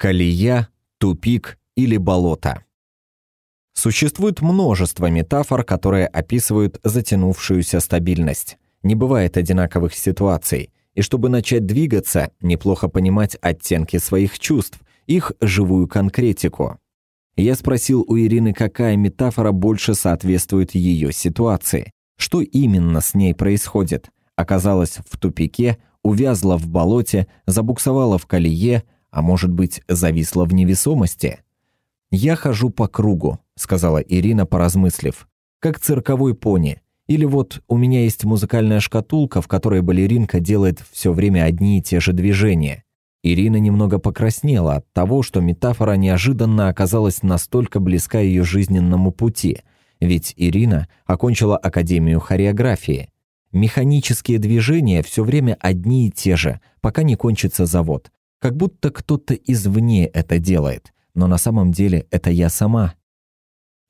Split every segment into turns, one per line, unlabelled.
Колея, тупик или болото. Существует множество метафор, которые описывают затянувшуюся стабильность. Не бывает одинаковых ситуаций, и чтобы начать двигаться, неплохо понимать оттенки своих чувств, их живую конкретику. Я спросил у Ирины, какая метафора больше соответствует ее ситуации, что именно с ней происходит. Оказалась в тупике, увязла в болоте, забуксовала в колее – а может быть, зависла в невесомости? «Я хожу по кругу», — сказала Ирина, поразмыслив, «как цирковой пони. Или вот у меня есть музыкальная шкатулка, в которой балеринка делает все время одни и те же движения». Ирина немного покраснела от того, что метафора неожиданно оказалась настолько близка ее жизненному пути, ведь Ирина окончила Академию хореографии. Механические движения все время одни и те же, пока не кончится завод. Как будто кто-то извне это делает, но на самом деле это я сама.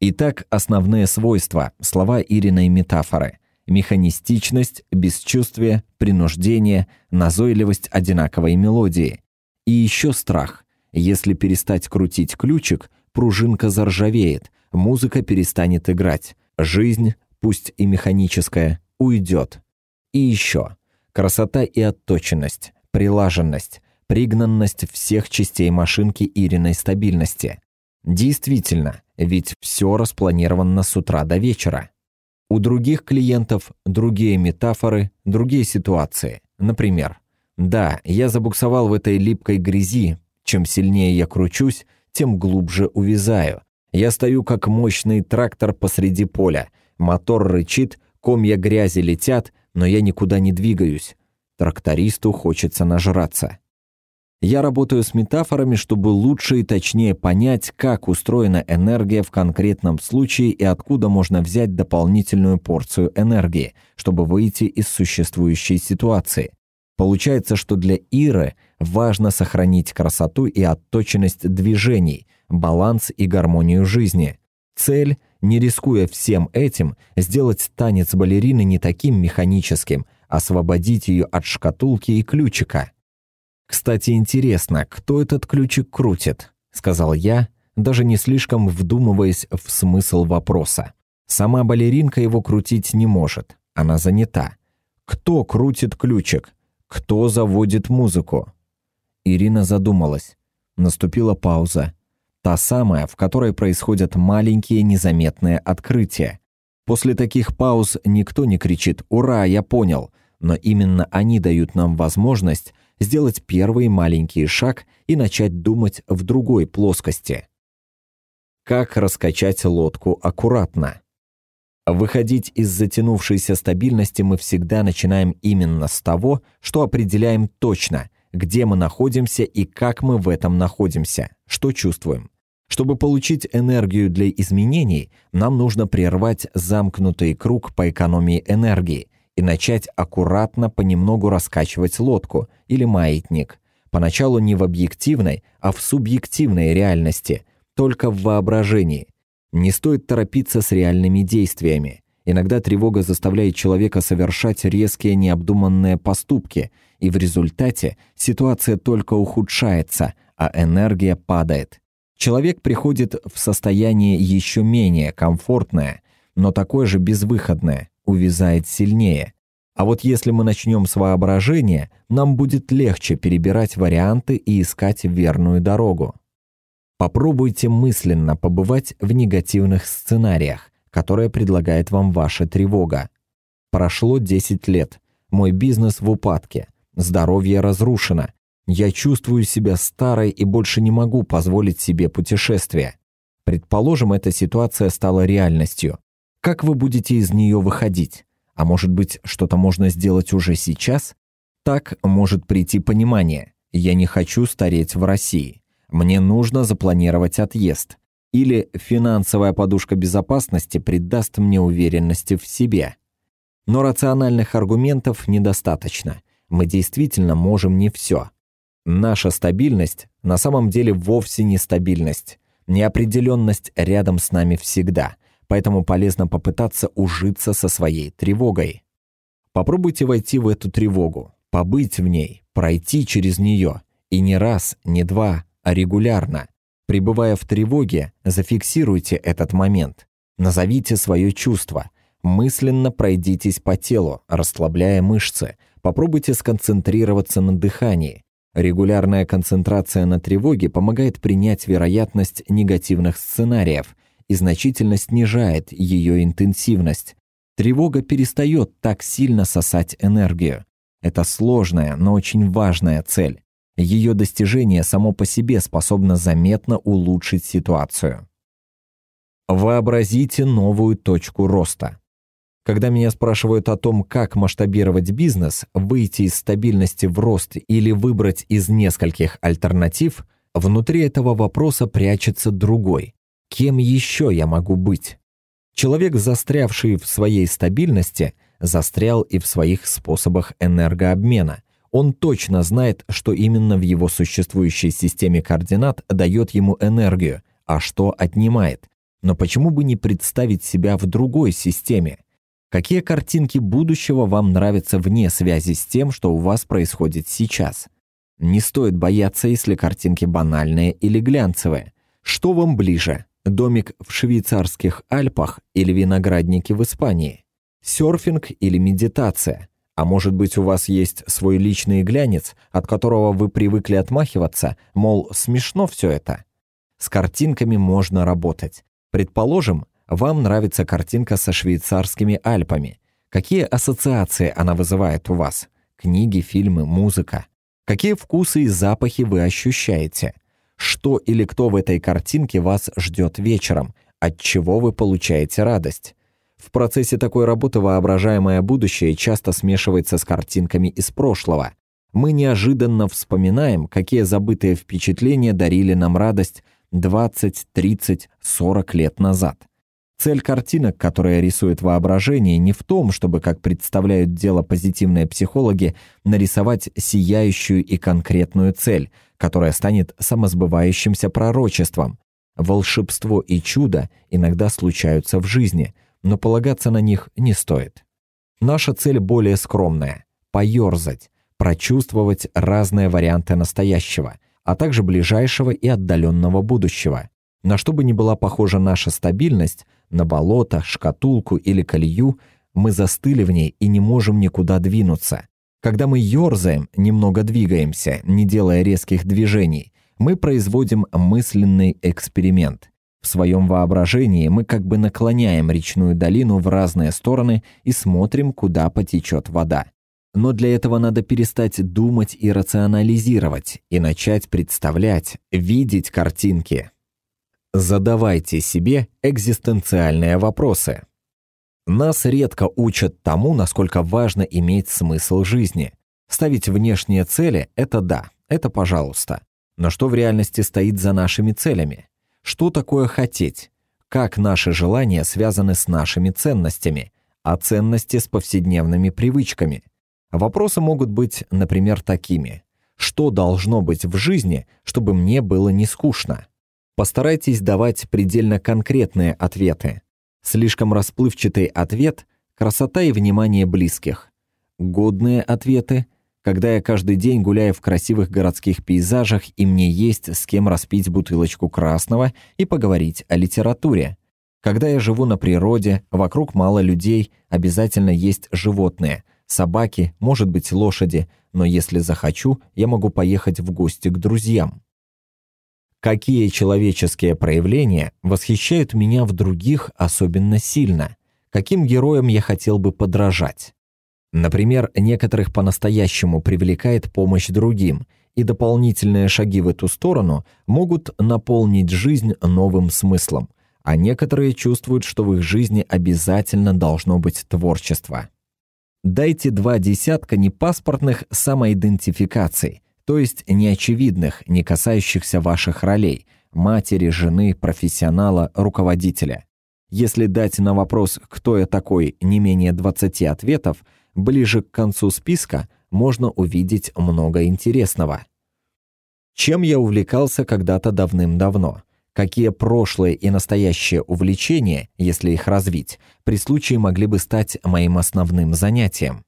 Итак, основные свойства, слова Ириной метафоры. Механистичность, бесчувствие, принуждение, назойливость одинаковой мелодии. И еще страх. Если перестать крутить ключик, пружинка заржавеет, музыка перестанет играть, жизнь, пусть и механическая, уйдет. И еще. Красота и отточенность, прилаженность, пригнанность всех частей машинки Ириной стабильности. Действительно, ведь все распланировано с утра до вечера. У других клиентов другие метафоры, другие ситуации. Например, «Да, я забуксовал в этой липкой грязи. Чем сильнее я кручусь, тем глубже увязаю. Я стою как мощный трактор посреди поля. Мотор рычит, комья грязи летят, но я никуда не двигаюсь. Трактористу хочется нажраться. Я работаю с метафорами, чтобы лучше и точнее понять, как устроена энергия в конкретном случае и откуда можно взять дополнительную порцию энергии, чтобы выйти из существующей ситуации. Получается, что для Иры важно сохранить красоту и отточенность движений, баланс и гармонию жизни. Цель, не рискуя всем этим, сделать танец балерины не таким механическим, освободить ее от шкатулки и ключика – «Кстати, интересно, кто этот ключик крутит?» — сказал я, даже не слишком вдумываясь в смысл вопроса. Сама балеринка его крутить не может, она занята. Кто крутит ключик? Кто заводит музыку? Ирина задумалась. Наступила пауза. Та самая, в которой происходят маленькие незаметные открытия. После таких пауз никто не кричит «Ура, я понял!», но именно они дают нам возможность сделать первый маленький шаг и начать думать в другой плоскости. Как раскачать лодку аккуратно? Выходить из затянувшейся стабильности мы всегда начинаем именно с того, что определяем точно, где мы находимся и как мы в этом находимся, что чувствуем. Чтобы получить энергию для изменений, нам нужно прервать замкнутый круг по экономии энергии – и начать аккуратно понемногу раскачивать лодку или маятник. Поначалу не в объективной, а в субъективной реальности, только в воображении. Не стоит торопиться с реальными действиями. Иногда тревога заставляет человека совершать резкие необдуманные поступки, и в результате ситуация только ухудшается, а энергия падает. Человек приходит в состояние еще менее комфортное, но такое же безвыходное, увязает сильнее. А вот если мы начнем с воображения, нам будет легче перебирать варианты и искать верную дорогу. Попробуйте мысленно побывать в негативных сценариях, которые предлагает вам ваша тревога. Прошло 10 лет. Мой бизнес в упадке. Здоровье разрушено. Я чувствую себя старой и больше не могу позволить себе путешествия. Предположим, эта ситуация стала реальностью. Как вы будете из нее выходить? А может быть, что-то можно сделать уже сейчас? Так может прийти понимание. Я не хочу стареть в России. Мне нужно запланировать отъезд. Или финансовая подушка безопасности придаст мне уверенности в себе. Но рациональных аргументов недостаточно. Мы действительно можем не все. Наша стабильность на самом деле вовсе не стабильность. Неопределенность рядом с нами всегда – поэтому полезно попытаться ужиться со своей тревогой. Попробуйте войти в эту тревогу, побыть в ней, пройти через нее, и не раз, не два, а регулярно. Пребывая в тревоге, зафиксируйте этот момент. Назовите свое чувство. Мысленно пройдитесь по телу, расслабляя мышцы. Попробуйте сконцентрироваться на дыхании. Регулярная концентрация на тревоге помогает принять вероятность негативных сценариев и значительно снижает ее интенсивность. Тревога перестает так сильно сосать энергию. Это сложная, но очень важная цель. Ее достижение само по себе способно заметно улучшить ситуацию. Вообразите новую точку роста. Когда меня спрашивают о том, как масштабировать бизнес, выйти из стабильности в рост или выбрать из нескольких альтернатив, внутри этого вопроса прячется другой. Кем еще я могу быть? Человек, застрявший в своей стабильности, застрял и в своих способах энергообмена. Он точно знает, что именно в его существующей системе координат дает ему энергию, а что отнимает. Но почему бы не представить себя в другой системе? Какие картинки будущего вам нравятся вне связи с тем, что у вас происходит сейчас? Не стоит бояться, если картинки банальные или глянцевые. Что вам ближе? Домик в швейцарских Альпах или виноградники в Испании? Серфинг или медитация? А может быть, у вас есть свой личный глянец, от которого вы привыкли отмахиваться, мол, смешно все это? С картинками можно работать. Предположим, вам нравится картинка со швейцарскими Альпами. Какие ассоциации она вызывает у вас? Книги, фильмы, музыка. Какие вкусы и запахи вы ощущаете? Что или кто в этой картинке вас ждет вечером? От чего вы получаете радость? В процессе такой работы воображаемое будущее часто смешивается с картинками из прошлого. Мы неожиданно вспоминаем, какие забытые впечатления дарили нам радость 20, 30, 40 лет назад. Цель картинок, которые рисует воображение, не в том, чтобы, как представляют дело позитивные психологи, нарисовать сияющую и конкретную цель, которая станет самосбывающимся пророчеством. Волшебство и чудо иногда случаются в жизни, но полагаться на них не стоит. Наша цель более скромная – поерзать, прочувствовать разные варианты настоящего, а также ближайшего и отдаленного будущего. На что бы ни была похожа наша стабильность, на болото, шкатулку или колею, мы застыли в ней и не можем никуда двинуться. Когда мы ерзаем, немного двигаемся, не делая резких движений, мы производим мысленный эксперимент. В своем воображении мы как бы наклоняем речную долину в разные стороны и смотрим, куда потечет вода. Но для этого надо перестать думать и рационализировать, и начать представлять, видеть картинки, Задавайте себе экзистенциальные вопросы. Нас редко учат тому, насколько важно иметь смысл жизни. Ставить внешние цели – это да, это пожалуйста. Но что в реальности стоит за нашими целями? Что такое хотеть? Как наши желания связаны с нашими ценностями, а ценности с повседневными привычками? Вопросы могут быть, например, такими. Что должно быть в жизни, чтобы мне было не скучно? Постарайтесь давать предельно конкретные ответы. Слишком расплывчатый ответ – красота и внимание близких. Годные ответы – когда я каждый день гуляю в красивых городских пейзажах и мне есть с кем распить бутылочку красного и поговорить о литературе. Когда я живу на природе, вокруг мало людей, обязательно есть животные – собаки, может быть лошади, но если захочу, я могу поехать в гости к друзьям. Какие человеческие проявления восхищают меня в других особенно сильно? Каким героям я хотел бы подражать? Например, некоторых по-настоящему привлекает помощь другим, и дополнительные шаги в эту сторону могут наполнить жизнь новым смыслом, а некоторые чувствуют, что в их жизни обязательно должно быть творчество. Дайте два десятка непаспортных самоидентификаций – то есть неочевидных, не касающихся ваших ролей – матери, жены, профессионала, руководителя. Если дать на вопрос «кто я такой» не менее 20 ответов, ближе к концу списка можно увидеть много интересного. Чем я увлекался когда-то давным-давно? Какие прошлые и настоящие увлечения, если их развить, при случае могли бы стать моим основным занятием?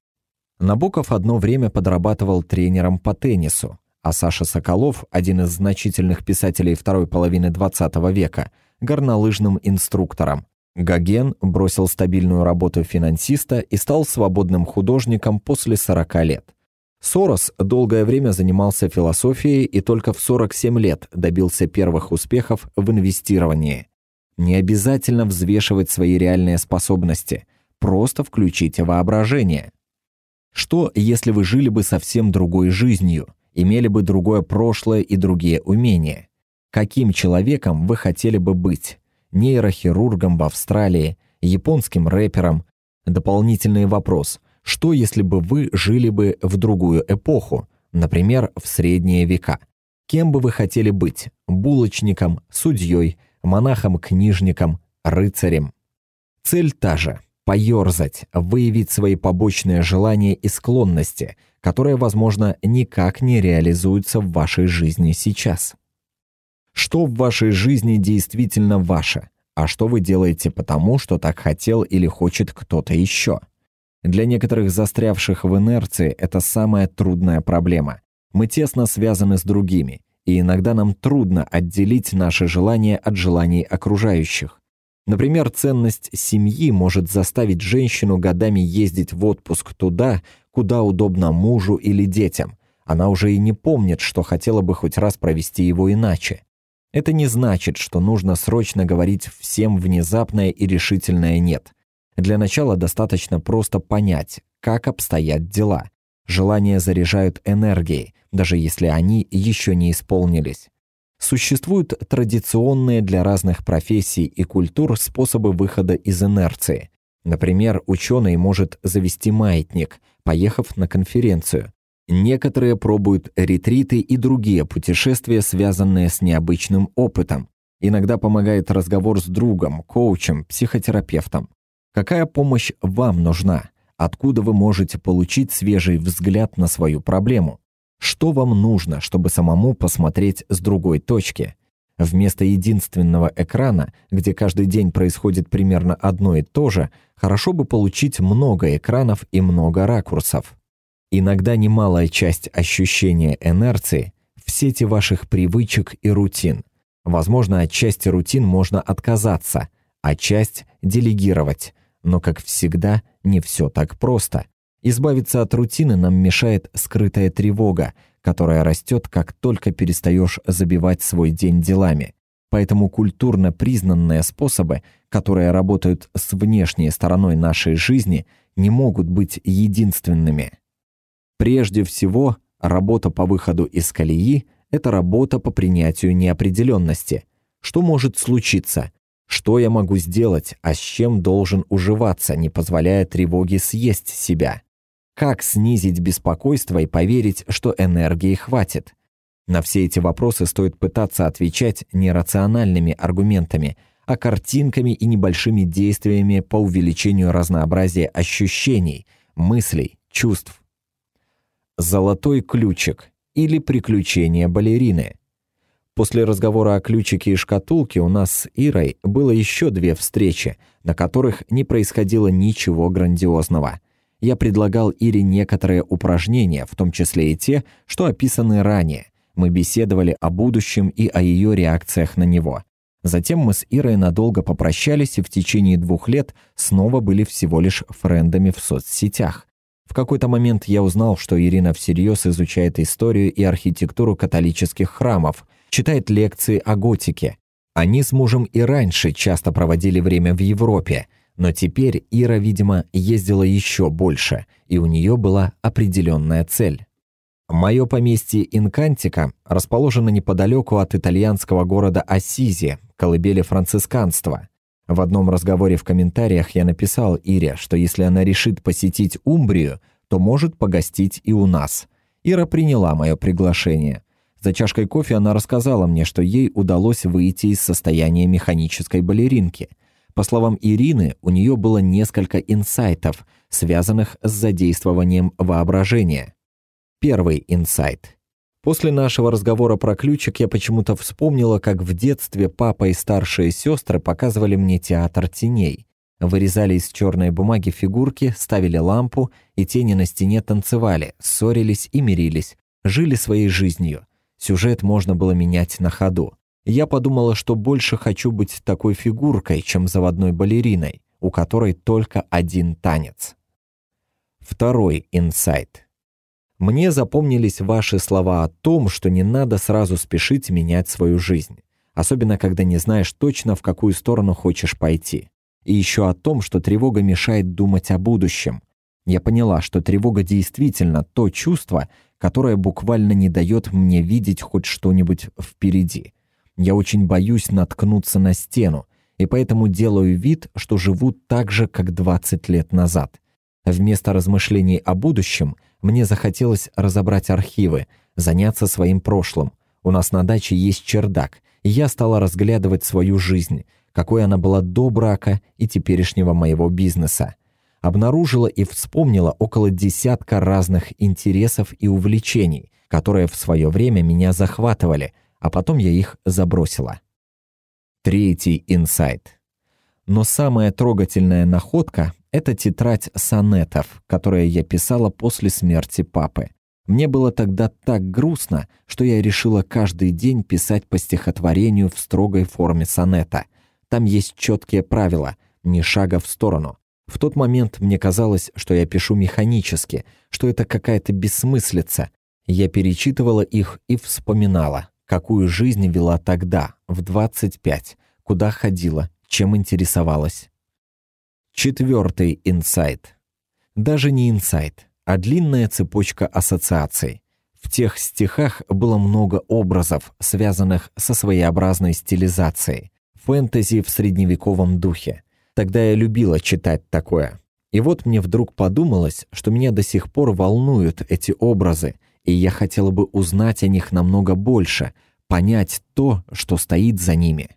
Набоков одно время подрабатывал тренером по теннису. а Саша Соколов, один из значительных писателей второй половины XX века, горнолыжным инструктором. Гоген бросил стабильную работу финансиста и стал свободным художником после 40 лет. Сорос долгое время занимался философией и только в 47 лет добился первых успехов в инвестировании. Не обязательно взвешивать свои реальные способности, просто включите воображение. Что, если вы жили бы совсем другой жизнью, имели бы другое прошлое и другие умения? Каким человеком вы хотели бы быть? Нейрохирургом в Австралии, японским рэпером? Дополнительный вопрос. Что, если бы вы жили бы в другую эпоху, например, в средние века? Кем бы вы хотели быть? Булочником, судьей, монахом-книжником, рыцарем. Цель та же – поерзать, выявить свои побочные желания и склонности, которые, возможно, никак не реализуются в вашей жизни сейчас. Что в вашей жизни действительно ваше, а что вы делаете потому, что так хотел или хочет кто-то еще? Для некоторых застрявших в инерции это самая трудная проблема. Мы тесно связаны с другими, и иногда нам трудно отделить наши желания от желаний окружающих. Например, ценность семьи может заставить женщину годами ездить в отпуск туда, куда удобно мужу или детям. Она уже и не помнит, что хотела бы хоть раз провести его иначе. Это не значит, что нужно срочно говорить всем внезапное и решительное «нет». Для начала достаточно просто понять, как обстоят дела. Желания заряжают энергией, даже если они еще не исполнились. Существуют традиционные для разных профессий и культур способы выхода из инерции. Например, ученый может завести маятник, поехав на конференцию. Некоторые пробуют ретриты и другие путешествия, связанные с необычным опытом. Иногда помогает разговор с другом, коучем, психотерапевтом. Какая помощь вам нужна? Откуда вы можете получить свежий взгляд на свою проблему? Что вам нужно, чтобы самому посмотреть с другой точки? Вместо единственного экрана, где каждый день происходит примерно одно и то же, хорошо бы получить много экранов и много ракурсов. Иногда немалая часть ощущения инерции в сети ваших привычек и рутин. Возможно, от части рутин можно отказаться, а часть делегировать. Но, как всегда, не все так просто. Избавиться от рутины нам мешает скрытая тревога, которая растет, как только перестаешь забивать свой день делами. Поэтому культурно признанные способы, которые работают с внешней стороной нашей жизни, не могут быть единственными. Прежде всего, работа по выходу из колеи – это работа по принятию неопределенности. Что может случиться? Что я могу сделать, а с чем должен уживаться, не позволяя тревоге съесть себя? Как снизить беспокойство и поверить, что энергии хватит? На все эти вопросы стоит пытаться отвечать не рациональными аргументами, а картинками и небольшими действиями по увеличению разнообразия ощущений, мыслей, чувств. Золотой ключик или приключения балерины. После разговора о ключике и шкатулке у нас с Ирой было еще две встречи, на которых не происходило ничего грандиозного – я предлагал Ире некоторые упражнения, в том числе и те, что описаны ранее. Мы беседовали о будущем и о ее реакциях на него. Затем мы с Ирой надолго попрощались и в течение двух лет снова были всего лишь френдами в соцсетях. В какой-то момент я узнал, что Ирина всерьез изучает историю и архитектуру католических храмов, читает лекции о готике. Они с мужем и раньше часто проводили время в Европе – но теперь Ира, видимо, ездила еще больше, и у нее была определенная цель. Мое поместье Инкантика расположено неподалеку от итальянского города Ассизи, колыбели францисканства. В одном разговоре в комментариях я написал Ире, что если она решит посетить Умбрию, то может погостить и у нас. Ира приняла мое приглашение. За чашкой кофе она рассказала мне, что ей удалось выйти из состояния механической балеринки – по словам Ирины, у нее было несколько инсайтов, связанных с задействованием воображения. Первый инсайт. После нашего разговора про ключик я почему-то вспомнила, как в детстве папа и старшие сестры показывали мне театр теней. Вырезали из черной бумаги фигурки, ставили лампу, и тени на стене танцевали, ссорились и мирились, жили своей жизнью. Сюжет можно было менять на ходу. Я подумала, что больше хочу быть такой фигуркой, чем заводной балериной, у которой только один танец. Второй инсайт. Мне запомнились ваши слова о том, что не надо сразу спешить менять свою жизнь, особенно когда не знаешь точно, в какую сторону хочешь пойти. И еще о том, что тревога мешает думать о будущем. Я поняла, что тревога действительно то чувство, которое буквально не дает мне видеть хоть что-нибудь впереди. Я очень боюсь наткнуться на стену, и поэтому делаю вид, что живу так же, как 20 лет назад. Вместо размышлений о будущем мне захотелось разобрать архивы, заняться своим прошлым. У нас на даче есть чердак, и я стала разглядывать свою жизнь, какой она была до брака и теперешнего моего бизнеса. Обнаружила и вспомнила около десятка разных интересов и увлечений, которые в свое время меня захватывали, а потом я их забросила. Третий инсайт. Но самая трогательная находка — это тетрадь сонетов, которые я писала после смерти папы. Мне было тогда так грустно, что я решила каждый день писать по стихотворению в строгой форме сонета. Там есть четкие правила, ни шага в сторону. В тот момент мне казалось, что я пишу механически, что это какая-то бессмыслица. Я перечитывала их и вспоминала, какую жизнь вела тогда, в 25, куда ходила, чем интересовалась. Четвертый инсайт. Даже не инсайт, а длинная цепочка ассоциаций. В тех стихах было много образов, связанных со своеобразной стилизацией. Фэнтези в средневековом духе. Тогда я любила читать такое. И вот мне вдруг подумалось, что меня до сих пор волнуют эти образы, и я хотела бы узнать о них намного больше, понять то, что стоит за ними.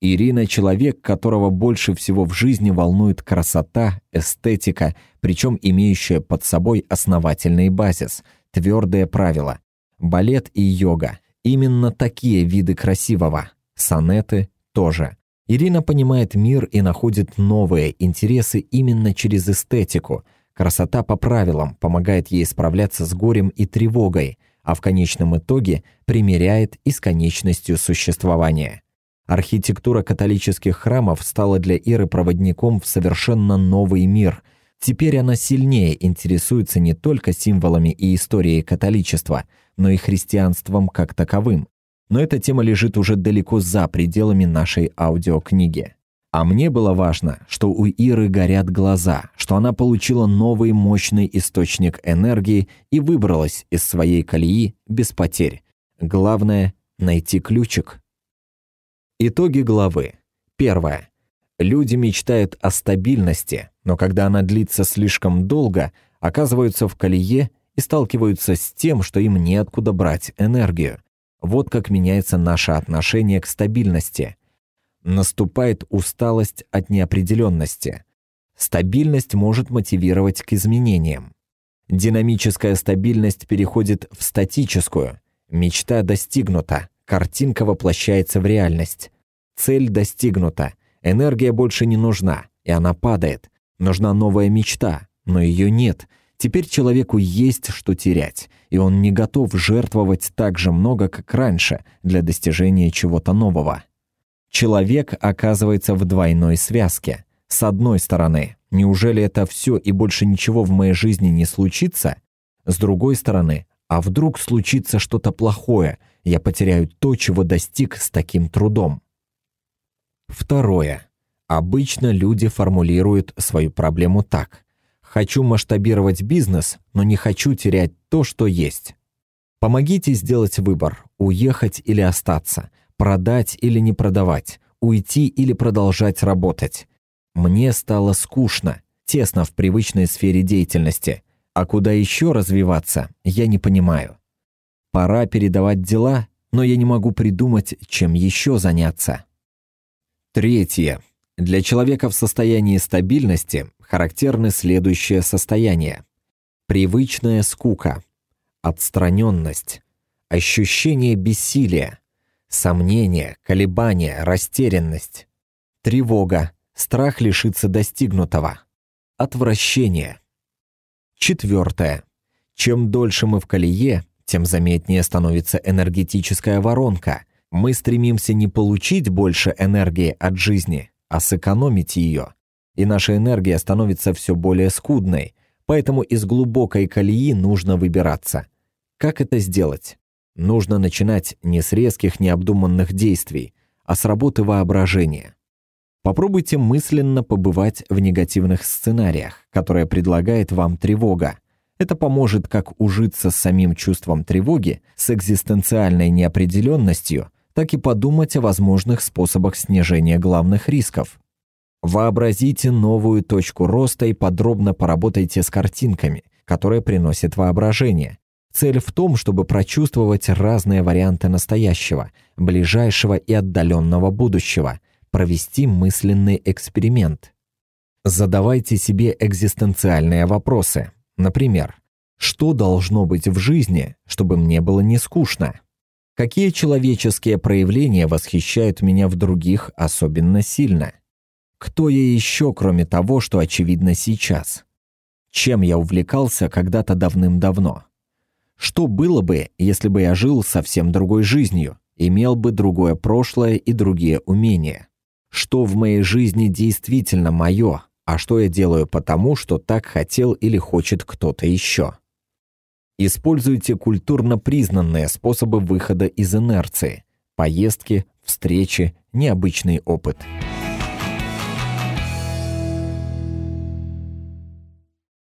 Ирина — человек, которого больше всего в жизни волнует красота, эстетика, причем имеющая под собой основательный базис, твердые правила. Балет и йога — именно такие виды красивого. Сонеты тоже. Ирина понимает мир и находит новые интересы именно через эстетику. Красота по правилам помогает ей справляться с горем и тревогой, а в конечном итоге примиряет и с конечностью существования. Архитектура католических храмов стала для Иры проводником в совершенно новый мир. Теперь она сильнее интересуется не только символами и историей католичества, но и христианством как таковым. Но эта тема лежит уже далеко за пределами нашей аудиокниги. А мне было важно, что у Иры горят глаза, что она получила новый мощный источник энергии и выбралась из своей колеи без потерь. Главное — найти ключик. Итоги главы. Первое. Люди мечтают о стабильности, но когда она длится слишком долго, оказываются в колее и сталкиваются с тем, что им неоткуда брать энергию. Вот как меняется наше отношение к стабильности. Наступает усталость от неопределенности. Стабильность может мотивировать к изменениям. Динамическая стабильность переходит в статическую. Мечта достигнута, картинка воплощается в реальность. Цель достигнута, энергия больше не нужна, и она падает. Нужна новая мечта, но ее нет. Теперь человеку есть что терять, и он не готов жертвовать так же много, как раньше, для достижения чего-то нового. Человек оказывается в двойной связке. С одной стороны, неужели это все и больше ничего в моей жизни не случится? С другой стороны, а вдруг случится что-то плохое, я потеряю то, чего достиг с таким трудом. Второе. Обычно люди формулируют свою проблему так. «Хочу масштабировать бизнес, но не хочу терять то, что есть». Помогите сделать выбор – уехать или остаться, продать или не продавать, уйти или продолжать работать. Мне стало скучно, тесно в привычной сфере деятельности. А куда еще развиваться, я не понимаю. Пора передавать дела, но я не могу придумать, чем еще заняться. Третье. Для человека в состоянии стабильности характерны следующие состояния. Привычная скука, отстраненность, ощущение бессилия, сомнение, колебания, растерянность, тревога, страх лишиться достигнутого, отвращение. Четвертое. Чем дольше мы в колее, тем заметнее становится энергетическая воронка. Мы стремимся не получить больше энергии от жизни, а сэкономить ее. И наша энергия становится все более скудной, поэтому из глубокой колеи нужно выбираться. Как это сделать? Нужно начинать не с резких необдуманных действий, а с работы воображения. Попробуйте мысленно побывать в негативных сценариях, которые предлагает вам тревога. Это поможет как ужиться с самим чувством тревоги, с экзистенциальной неопределенностью, так и подумать о возможных способах снижения главных рисков. Вообразите новую точку роста и подробно поработайте с картинками, которые приносят воображение. Цель в том, чтобы прочувствовать разные варианты настоящего, ближайшего и отдаленного будущего – провести мысленный эксперимент. Задавайте себе экзистенциальные вопросы. Например, что должно быть в жизни, чтобы мне было не скучно? Какие человеческие проявления восхищают меня в других особенно сильно? Кто я еще, кроме того, что очевидно сейчас? Чем я увлекался когда-то давным-давно? Что было бы, если бы я жил совсем другой жизнью, имел бы другое прошлое и другие умения? что в моей жизни действительно мое, а что я делаю потому, что так хотел или хочет кто-то еще. Используйте культурно признанные способы выхода из инерции – поездки, встречи, необычный опыт –